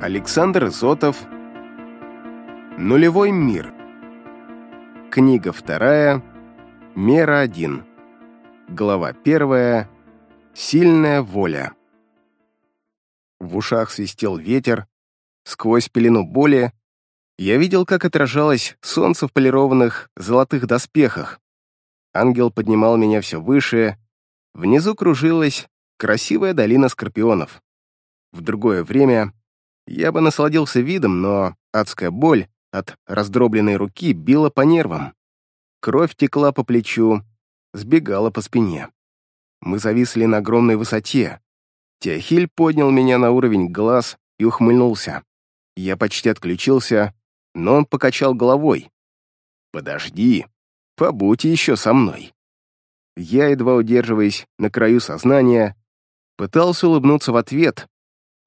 Александр Изотов Нулевой мир Книга вторая. Мера один. Глава первая. Сильная воля В ушах свистел ветер, сквозь пелену боли я видел, как отражалось солнце в полированных золотых доспехах. Ангел поднимал меня все выше, внизу кружилась красивая долина скорпионов. В другое время я бы насладился видом, но адская боль от раздробленной руки била по нервам. Кровь текла по плечу, сбегала по спине. Мы зависли на огромной высоте. Теохиль поднял меня на уровень глаз и ухмыльнулся. Я почти отключился, но он покачал головой. «Подожди, побудь еще со мной». Я, едва удерживаясь на краю сознания, пытался улыбнуться в ответ,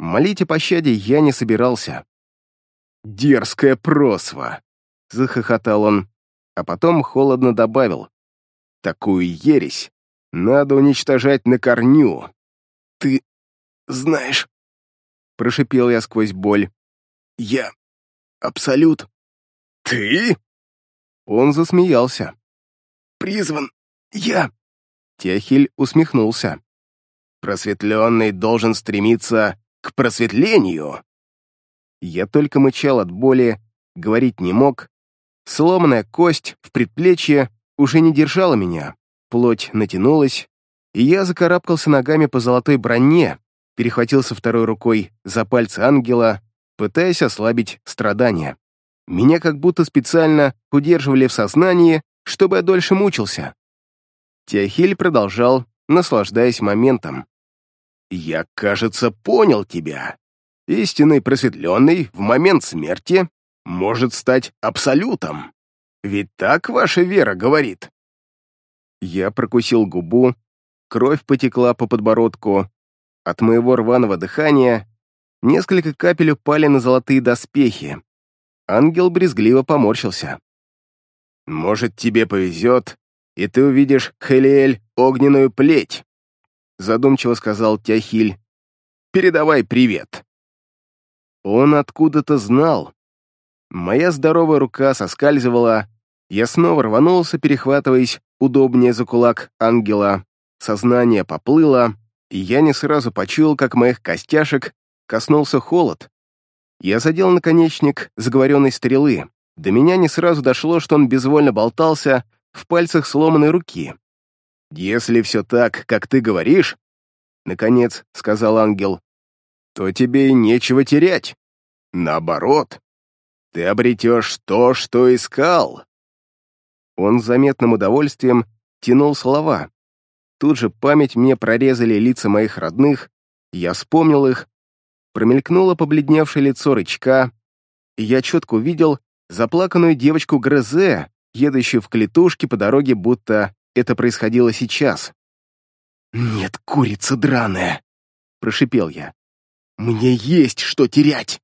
Молить о пощаде я не собирался. «Дерзкая просва!» — захохотал он, а потом холодно добавил. «Такую ересь надо уничтожать на корню!» «Ты знаешь...» — прошипел я сквозь боль. «Я... Абсолют...» «Ты?» Он засмеялся. «Призван... Я...» Техиль усмехнулся. «Просветленный должен стремиться к просветлению. Я только мычал от боли, говорить не мог. Сломанная кость в предплечье уже не держала меня, плоть натянулась, и я закарабкался ногами по золотой броне, перехватился второй рукой за пальцы ангела, пытаясь ослабить страдания. Меня как будто специально удерживали в сознании, чтобы я дольше мучился. Теохиль продолжал, наслаждаясь моментом. «Я, кажется, понял тебя. Истинный просветленный в момент смерти может стать абсолютом. Ведь так ваша вера говорит». Я прокусил губу, кровь потекла по подбородку. От моего рваного дыхания несколько капель упали на золотые доспехи. Ангел брезгливо поморщился. «Может, тебе повезет, и ты увидишь, Хелиэль, огненную плеть задумчиво сказал Тяхиль. «Передавай привет». Он откуда-то знал. Моя здоровая рука соскальзывала, я снова рванулся, перехватываясь удобнее за кулак ангела. Сознание поплыло, и я не сразу почуял, как моих костяшек коснулся холод. Я задел наконечник заговоренной стрелы. До меня не сразу дошло, что он безвольно болтался в пальцах сломанной руки. «Если все так, как ты говоришь, — наконец сказал ангел, — то тебе и нечего терять. Наоборот, ты обретешь то, что искал». Он с заметным удовольствием тянул слова. Тут же память мне прорезали лица моих родных, я вспомнил их, промелькнуло побледневшее лицо рычка, и я четко увидел заплаканную девочку Грезе, едущую в клетушке по дороге, будто это происходило сейчас. «Нет, курица драная!» — прошипел я. «Мне есть что терять!»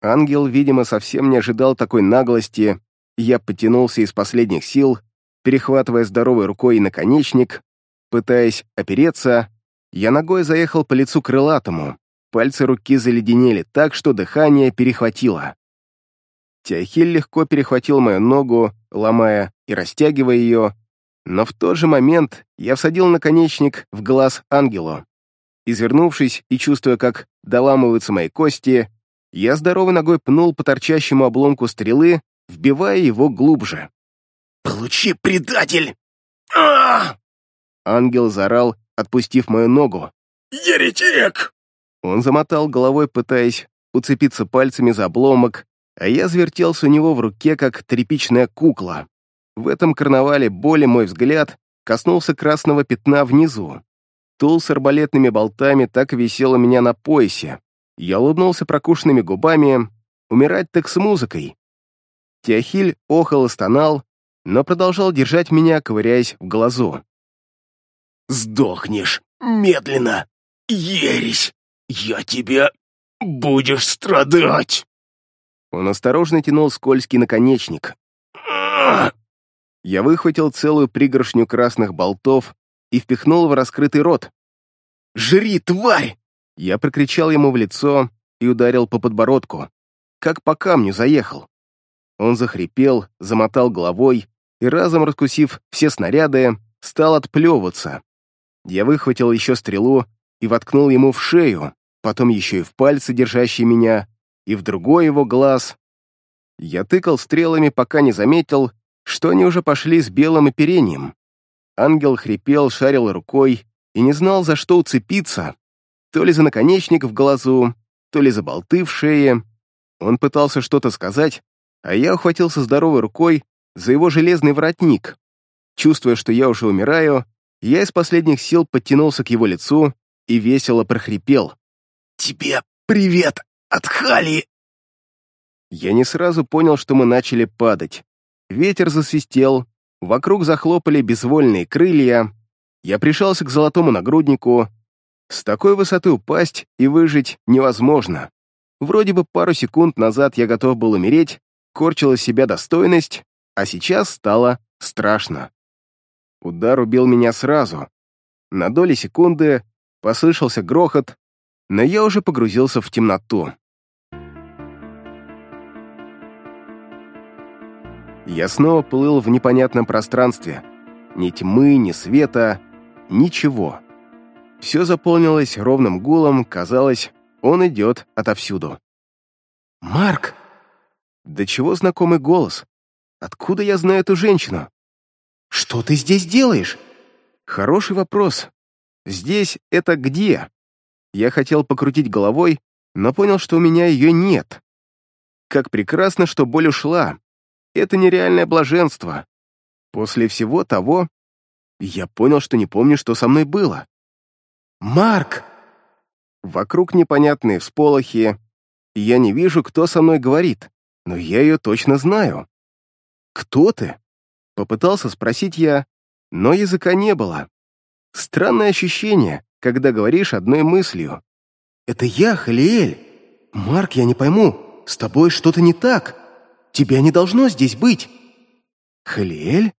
Ангел, видимо, совсем не ожидал такой наглости, я потянулся из последних сил, перехватывая здоровой рукой наконечник, пытаясь опереться, я ногой заехал по лицу крылатому, пальцы руки заледенели так, что дыхание перехватило. Теохиль легко перехватил мою ногу, ломая и растягивая ее, но в тот же момент я всадил наконечник в глаз ангелу. Извернувшись и чувствуя, как доламываются мои кости, я здоровой ногой пнул по торчащему обломку стрелы, вбивая его глубже. «Получи, предатель!» а Ангел заорал, отпустив мою ногу. «Еретик!» Он замотал головой, пытаясь уцепиться пальцами за обломок, а я завертелся у него в руке, как тряпичная кукла. В этом карнавале боли мой взгляд коснулся красного пятна внизу. Тул с арбалетными болтами так висел у меня на поясе. Я улыбнулся прокушенными губами. Умирать так с музыкой. Теохиль охал и стонал, но продолжал держать меня, ковыряясь в глазу. «Сдохнешь медленно, ересь! Я тебя... будешь страдать!» Он осторожно тянул скользкий наконечник. Я выхватил целую пригоршню красных болтов и впихнул в раскрытый рот. «Жри, тварь!» Я прокричал ему в лицо и ударил по подбородку, как по камню заехал. Он захрипел, замотал головой и, разом раскусив все снаряды, стал отплевываться. Я выхватил еще стрелу и воткнул ему в шею, потом еще и в пальцы, держащие меня, и в другой его глаз. Я тыкал стрелами, пока не заметил, что они уже пошли с белым оперением. Ангел хрипел, шарил рукой и не знал, за что уцепиться, то ли за наконечник в глазу, то ли за болты в шее. Он пытался что-то сказать, а я ухватился здоровой рукой за его железный воротник. Чувствуя, что я уже умираю, я из последних сил подтянулся к его лицу и весело прохрипел. «Тебе привет от Хали!» Я не сразу понял, что мы начали падать. Ветер засвистел, вокруг захлопали безвольные крылья. Я пришелся к золотому нагруднику. С такой высоты упасть и выжить невозможно. Вроде бы пару секунд назад я готов был умереть, корчила себя достойность, а сейчас стало страшно. Удар убил меня сразу. На доли секунды послышался грохот, но я уже погрузился в темноту. Я снова плыл в непонятном пространстве. Ни тьмы, ни света, ничего. Все заполнилось ровным гулом, казалось, он идет отовсюду. «Марк!» Да чего знакомый голос? Откуда я знаю эту женщину? «Что ты здесь делаешь?» Хороший вопрос. Здесь это где? Я хотел покрутить головой, но понял, что у меня ее нет. Как прекрасно, что боль ушла, это нереальное блаженство. После всего того, я понял, что не помню, что со мной было. «Марк!» Вокруг непонятные всполохи, я не вижу, кто со мной говорит, но я ее точно знаю. «Кто ты?» — попытался спросить я, но языка не было. Странное ощущение, когда говоришь одной мыслью. «Это я, Халиэль. Марк, я не пойму, с тобой что-то не так». Тебя не должно здесь быть!» «Халиэль?»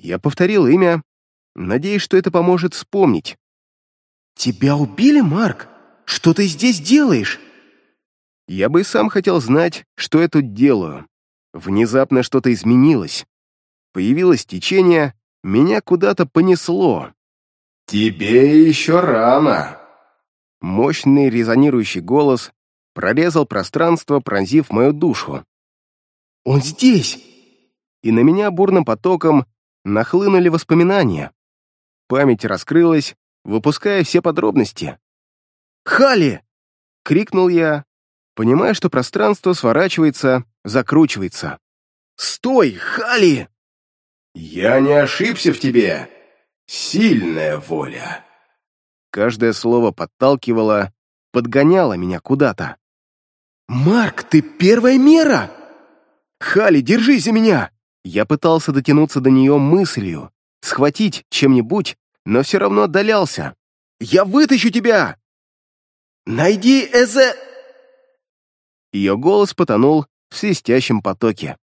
Я повторил имя, надеясь, что это поможет вспомнить. «Тебя убили, Марк? Что ты здесь делаешь?» Я бы и сам хотел знать, что я тут делаю. Внезапно что-то изменилось. Появилось течение, меня куда-то понесло. «Тебе еще рано!» Мощный резонирующий голос прорезал пространство, пронзив мою душу. Он здесь!» И на меня бурным потоком нахлынули воспоминания. Память раскрылась, выпуская все подробности. «Хали!» — крикнул я, понимая, что пространство сворачивается, закручивается. «Стой, Хали!» «Я не ошибся в тебе. Сильная воля!» Каждое слово подталкивало, подгоняло меня куда-то. «Марк, ты первая мера!» «Хали, держись за меня!» Я пытался дотянуться до нее мыслью, схватить чем-нибудь, но все равно отдалялся. «Я вытащу тебя!» «Найди Эзе...» Ее голос потонул в свистящем потоке.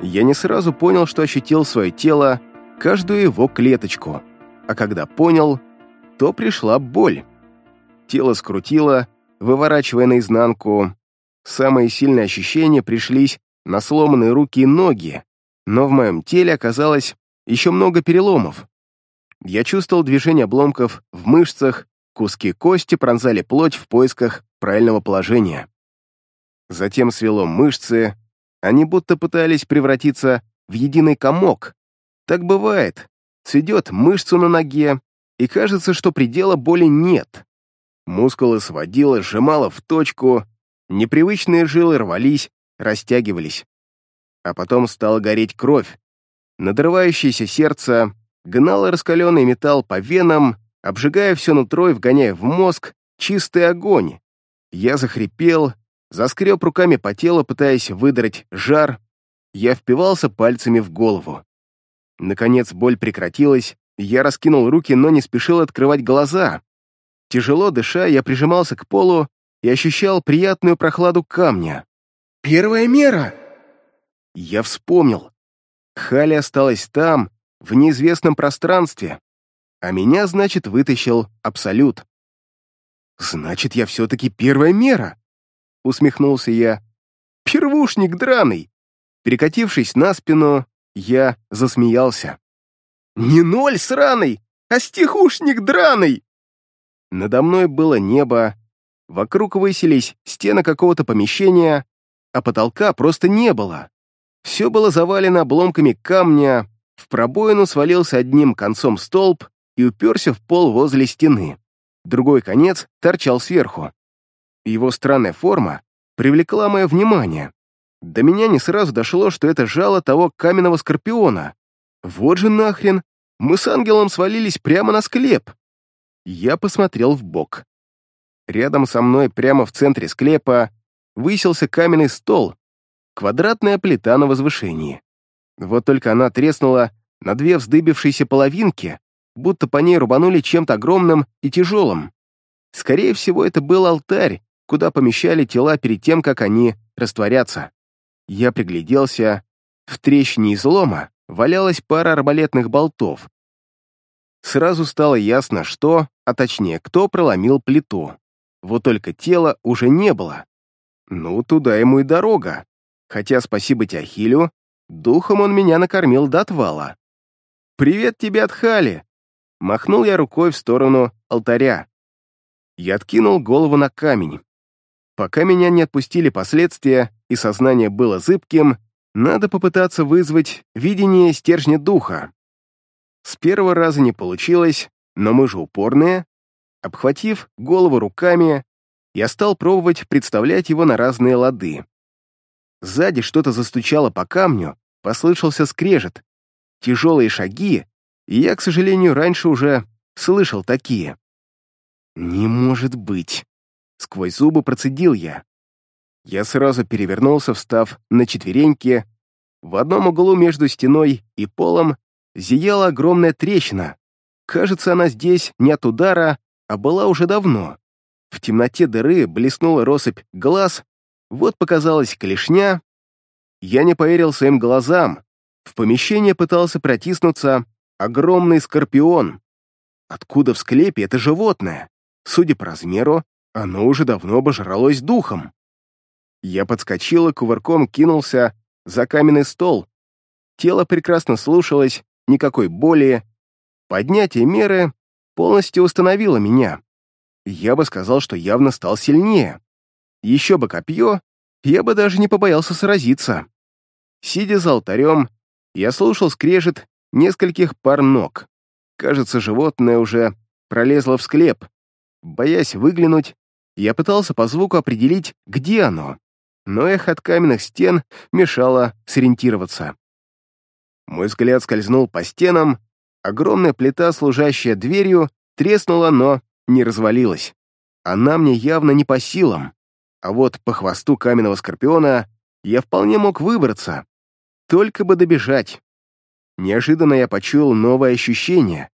Я не сразу понял, что ощутил свое тело, каждую его клеточку, а когда понял, то пришла боль. Тело скрутило, выворачивая наизнанку. Самые сильные ощущения пришлись на сломанные руки и ноги, но в моем теле оказалось еще много переломов. Я чувствовал движение обломков в мышцах, куски кости пронзали плоть в поисках правильного положения. Затем свело мышцы, они будто пытались превратиться в единый комок. Так бывает, сведет мышцу на ноге, и кажется, что предела боли нет. Мускулы сводило, сжимало в точку, непривычные жилы рвались, растягивались. А потом стала гореть кровь. Надрывающееся сердце гнало раскаленный металл по венам, обжигая все нутро и вгоняя в мозг чистый огонь. Я захрипел, заскреб руками по телу, пытаясь выдрать жар. Я впивался пальцами в голову. Наконец боль прекратилась, я раскинул руки, но не спешил открывать глаза. Тяжело дыша, я прижимался к полу и ощущал приятную прохладу камня. «Первая мера!» Я вспомнил. Хали осталась там, в неизвестном пространстве. а меня, значит, вытащил Абсолют. «Значит, я все-таки первая мера!» — усмехнулся я. «Первушник драный!» Перекатившись на спину, я засмеялся. «Не ноль сраный, а стихушник драный!» Надо мной было небо, вокруг высились стены какого-то помещения, а потолка просто не было. Все было завалено обломками камня, в пробоину свалился одним концом столб и уперся в пол возле стены. Другой конец торчал сверху. Его странная форма привлекла мое внимание. До меня не сразу дошло, что это жало того каменного скорпиона. Вот же нахрен, мы с ангелом свалились прямо на склеп. Я посмотрел в бок. Рядом со мной, прямо в центре склепа, высился каменный стол, квадратная плита на возвышении. Вот только она треснула на две вздыбившиеся половинки, будто по ней рубанули чем-то огромным и тяжелым. Скорее всего, это был алтарь, куда помещали тела перед тем, как они растворятся. Я пригляделся. В трещине излома валялась пара арбалетных болтов. Сразу стало ясно, что, а точнее, кто проломил плиту. Вот только тела уже не было. Ну, туда ему и дорога. Хотя, спасибо Тяхилю, духом он меня накормил до отвала. «Привет тебе от Хали!» Махнул я рукой в сторону алтаря. Я откинул голову на камень. Пока меня не отпустили последствия, и сознание было зыбким, надо попытаться вызвать видение стержня духа. С первого раза не получилось, но мы же упорные. Обхватив голову руками, я стал пробовать представлять его на разные лады. Сзади что-то застучало по камню, послышался скрежет, тяжелые шаги, и я, к сожалению, раньше уже слышал такие. «Не может быть!» Сквозь зубы процедил я. Я сразу перевернулся, встав на четвереньки. В одном углу между стеной и полом зияла огромная трещина. Кажется, она здесь не от удара, а была уже давно. В темноте дыры блеснула россыпь глаз, вот показалась клешня. Я не поверил своим глазам. В помещение пытался протиснуться огромный скорпион. Откуда в склепе это животное? Судя по размеру, оно уже давно обожралось духом. Я подскочил и кувырком кинулся за каменный стол. Тело прекрасно слушалось, никакой боли. Поднятие меры полностью установило меня. Я бы сказал, что явно стал сильнее. Еще бы копье, я бы даже не побоялся сразиться. Сидя за алтарем, я слушал скрежет нескольких пар ног. Кажется, животное уже пролезло в склеп. Боясь выглянуть, я пытался по звуку определить, где оно, но эхо от каменных стен мешало сориентироваться. Мой взгляд скользнул по стенам, огромная плита, служащая дверью, треснула, но не развалилась. Она мне явно не по силам, а вот по хвосту каменного скорпиона я вполне мог выбраться, только бы добежать. Неожиданно я почуял новое ощущение.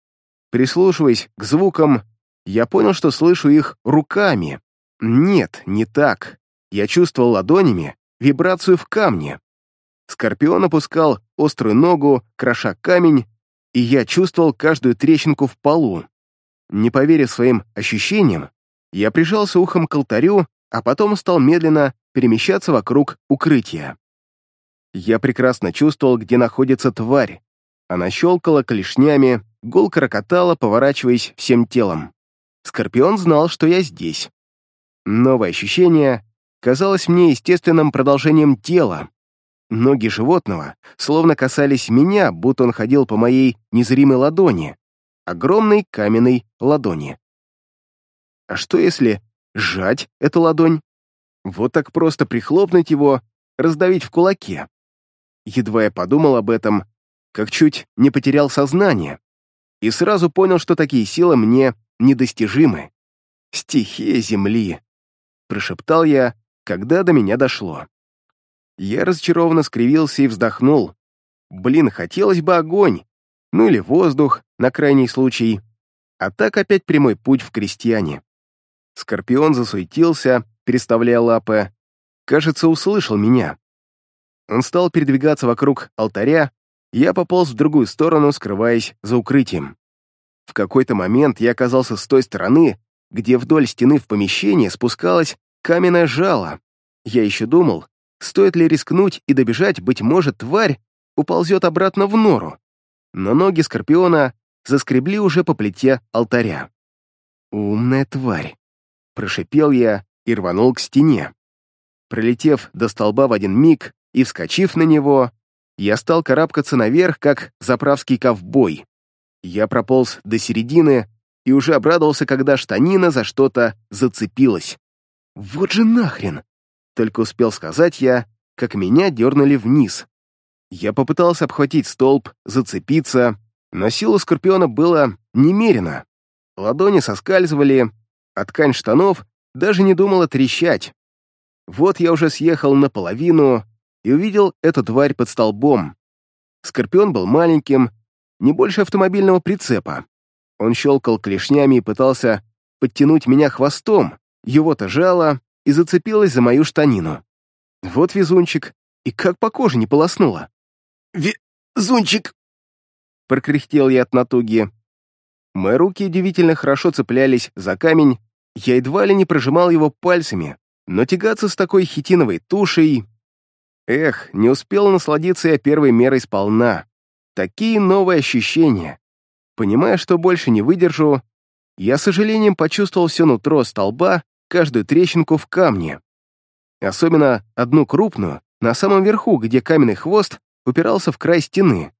Прислушиваясь к звукам, я понял, что слышу их руками. Нет, не так. Я чувствовал ладонями вибрацию в камне. Скорпион опускал острую ногу, кроша камень, и я чувствовал каждую трещинку в полу. Не поверив своим ощущениям, я прижался ухом к алтарю, а потом стал медленно перемещаться вокруг укрытия. Я прекрасно чувствовал, где находится тварь. Она щелкала клешнями, гулко рокотала, поворачиваясь всем телом. Скорпион знал, что я здесь. Новое ощущение казалось мне естественным продолжением тела. Ноги животного словно касались меня, будто он ходил по моей незримой ладони, огромной каменной ладони. А что если сжать эту ладонь? Вот так просто прихлопнуть его, раздавить в кулаке. Едва я подумал об этом, как чуть не потерял сознание, и сразу понял, что такие силы мне недостижимы. «Стихия Земли», — прошептал я, когда до меня дошло. Я разочарованно скривился и вздохнул. Блин, хотелось бы огонь, ну или воздух, на крайний случай. А так опять прямой путь в крестьяне. Скорпион засуетился, переставляя лапы. Кажется, услышал меня. Он стал передвигаться вокруг алтаря, я пополз в другую сторону, скрываясь за укрытием. В какой-то момент я оказался с той стороны, где вдоль стены в помещение спускалась каменное жало. Я еще думал, стоит ли рискнуть и добежать, быть может, тварь уползет обратно в нору. Но ноги Скорпиона заскребли уже по плите алтаря. «Умная тварь!» — прошипел я и рванул к стене. Пролетев до столба в один миг и вскочив на него, я стал карабкаться наверх, как заправский ковбой. Я прополз до середины и уже обрадовался, когда штанина за что-то зацепилась. «Вот же нахрен!» Только успел сказать я, как меня дернули вниз. Я попытался обхватить столб, зацепиться, но силу Скорпиона было немерено. Ладони соскальзывали, а ткань штанов даже не думала трещать. Вот я уже съехал наполовину и увидел эту тварь под столбом. Скорпион был маленьким, не больше автомобильного прицепа. Он щелкал клешнями и пытался подтянуть меня хвостом, его-то жало и зацепилось за мою штанину. Вот везунчик, и как по коже не полоснуло. «Везунчик!» Прокряхтел я от натуги. Мои руки удивительно хорошо цеплялись за камень, я едва ли не прожимал его пальцами, но тягаться с такой хитиновой тушей... Эх, не успел насладиться я первой мерой сполна. Такие новые ощущения. Понимая, что больше не выдержу, я с сожалением почувствовал все нутро столба, каждую трещинку в камне. Особенно одну крупную, на самом верху, где каменный хвост упирался в край стены.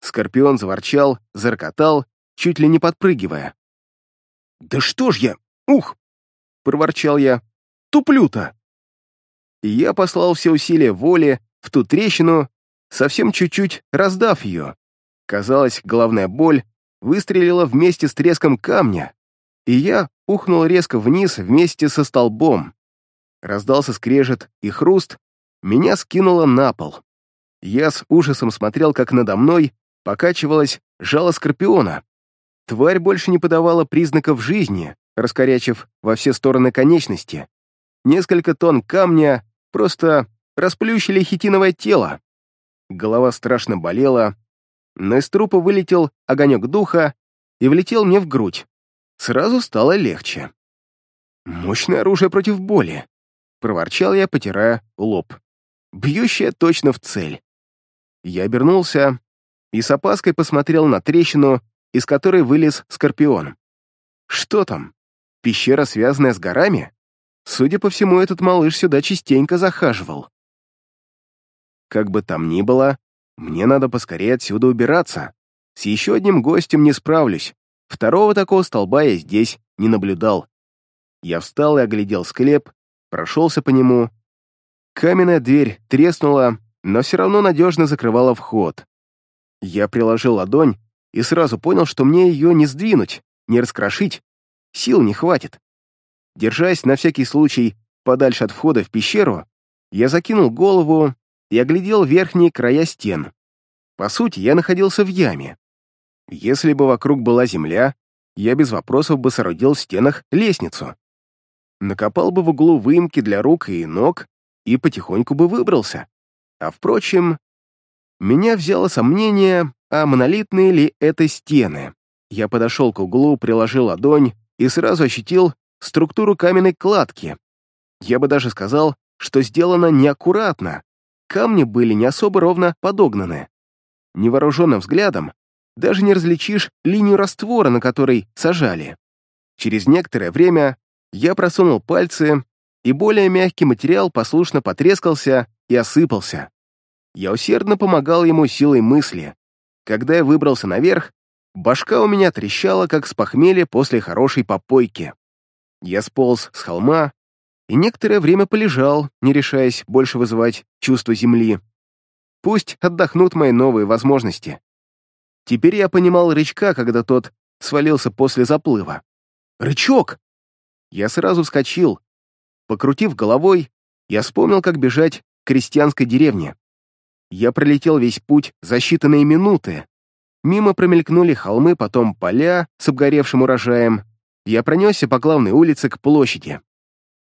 Скорпион заворчал, зарокотал, чуть ли не подпрыгивая. «Да что ж я? Ух!» — проворчал я. «Туплю-то!» И я послал все усилия воли в ту трещину, совсем чуть-чуть раздав ее. Казалось, головная боль выстрелила вместе с треском камня, и я ухнул резко вниз вместе со столбом. Раздался скрежет и хруст, меня скинуло на пол. Я с ужасом смотрел, как надо мной покачивалось жало скорпиона. Тварь больше не подавала признаков жизни, раскорячив во все стороны конечности. Несколько тонн камня просто расплющили хитиновое тело. Голова страшно болела, но из трупа вылетел огонек духа и влетел мне в грудь. Сразу стало легче. «Мощное оружие против боли», — проворчал я, потирая лоб. «Бьющее точно в цель». Я обернулся и с опаской посмотрел на трещину, из которой вылез скорпион. Что там? Пещера, связанная с горами? Судя по всему, этот малыш сюда частенько захаживал. Как бы там ни было, мне надо поскорее отсюда убираться. С еще одним гостем не справлюсь. Второго такого столба я здесь не наблюдал. Я встал и оглядел склеп, прошелся по нему. Каменная дверь треснула, но все равно надежно закрывала вход. Я приложил ладонь и сразу понял, что мне ее не сдвинуть, не раскрошить. Сил не хватит. Держась на всякий случай подальше от входа в пещеру, я закинул голову и оглядел верхние края стен. По сути, я находился в яме. Если бы вокруг была земля, я без вопросов бы соорудил в стенах лестницу. Накопал бы в углу выемки для рук и ног и потихоньку бы выбрался. А впрочем, меня взяло сомнение, а монолитные ли это стены. Я подошел к углу, приложил ладонь и сразу ощутил структуру каменной кладки. Я бы даже сказал, что сделано неаккуратно. Камни были не особо ровно подогнаны. Невооруженным взглядом даже не различишь линию раствора, на которой сажали. Через некоторое время я просунул пальцы, и более мягкий материал послушно потрескался и осыпался. Я усердно помогал ему силой мысли. Когда я выбрался наверх, башка у меня трещала, как с похмелья после хорошей попойки. Я сполз с холма и некоторое время полежал, не решаясь больше вызывать чувство земли. Пусть отдохнут мои новые возможности. Теперь я понимал рычка, когда тот свалился после заплыва. «Рычок!» Я сразу вскочил. Покрутив головой, я вспомнил, как бежать к крестьянской деревне. Я пролетел весь путь за считанные минуты. Мимо промелькнули холмы, потом поля с обгоревшим урожаем. Я пронесся по главной улице к площади.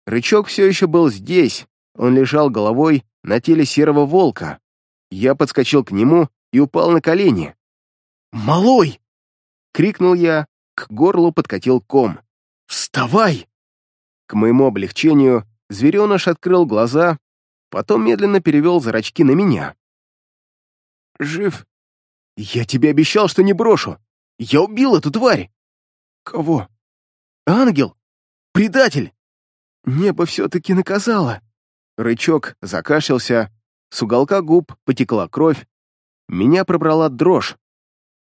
Рычок все еще был здесь, он лежал головой на теле серого волка. Я подскочил к нему и упал на колени. «Малой!» — крикнул я К горлу подкатил ком. «Вставай!» К моему облегчению звереныш открыл глаза, потом медленно перевел зрачки на меня. «Жив?» «Я тебе обещал, что не брошу! Я убил эту тварь!» «Кого?» «Ангел! Предатель!» Небо все-таки наказало. Рычок закашлялся, с уголка губ потекла кровь, меня пробрала дрожь.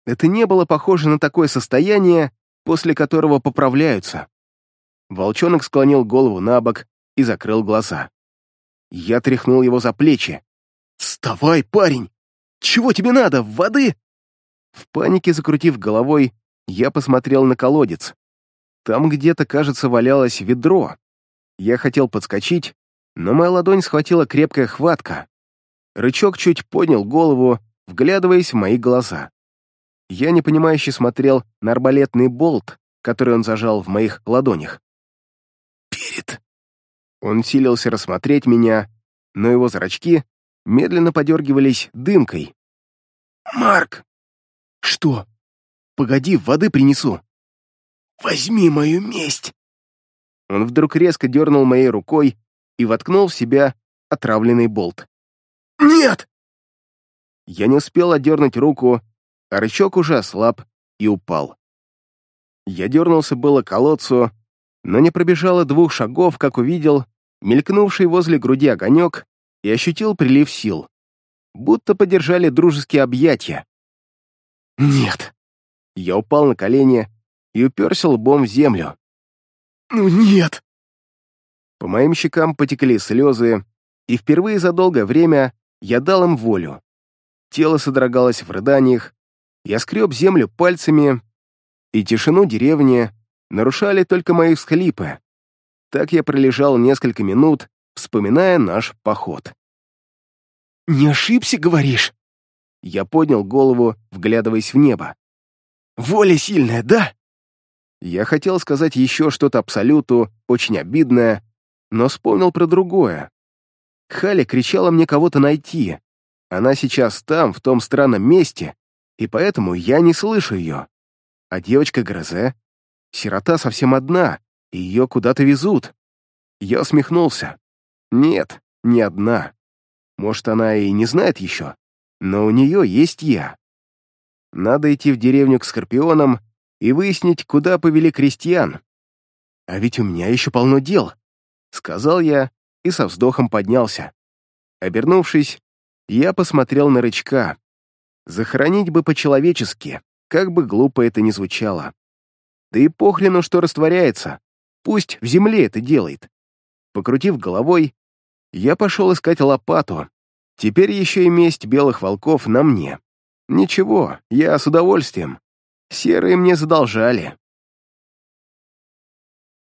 Это не было похоже на такое состояние, после которого поправляются. Волчонок склонил голову на бок и закрыл глаза. Я тряхнул его за плечи. «Вставай, парень! Чего тебе надо, воды?» В панике закрутив головой, я посмотрел на колодец. Там где-то, кажется, валялось ведро. Я хотел подскочить, но моя ладонь схватила крепкая хватка. Рычок чуть поднял голову, вглядываясь в мои глаза. Я непонимающе смотрел на арбалетный болт, который он зажал в моих ладонях. «Перед!» Он силился рассмотреть меня, но его зрачки медленно подергивались дымкой. «Марк!» «Что? Погоди, воды принесу!» «Возьми мою месть!» Он вдруг резко дернул моей рукой и воткнул в себя отравленный болт. «Нет!» Я не успел отдернуть руку, а рычаг уже ослаб и упал. Я дернулся было к колодцу, но не пробежало двух шагов, как увидел мелькнувший возле груди огонек и ощутил прилив сил. Будто подержали дружеские объятия. «Нет!» Я упал на колени и уперся лбом в землю. «Ну нет!» По моим щекам потекли слезы, и впервые за долгое время я дал им волю. Тело содрогалось в рыданиях, я скреб землю пальцами, и тишину деревни нарушали только мои всхлипы. Так я пролежал несколько минут, вспоминая наш поход. «Не ошибся, говоришь?» Я поднял голову, вглядываясь в небо. «Воля сильная, да?» Я хотел сказать еще что-то абсолюту, очень обидное, но вспомнил про другое. Халя кричала мне кого-то найти. Она сейчас там, в том странном месте, и поэтому я не слышу ее. А девочка Грозе? Сирота совсем одна, и ее куда-то везут. Я усмехнулся. Нет, не одна. Может, она и не знает еще, но у нее есть я. Надо идти в деревню к Скорпионам и выяснить, куда повели крестьян. А ведь у меня еще полно дел, — сказал я и со вздохом поднялся. Обернувшись, я посмотрел на рычка. Захоронить бы по-человечески, как бы глупо это ни звучало. Да и похрену, что растворяется. Пусть в земле это делает. Покрутив головой, я пошел искать лопату. Теперь еще и месть белых волков на мне. Ничего, я с удовольствием. Серые мне задолжали.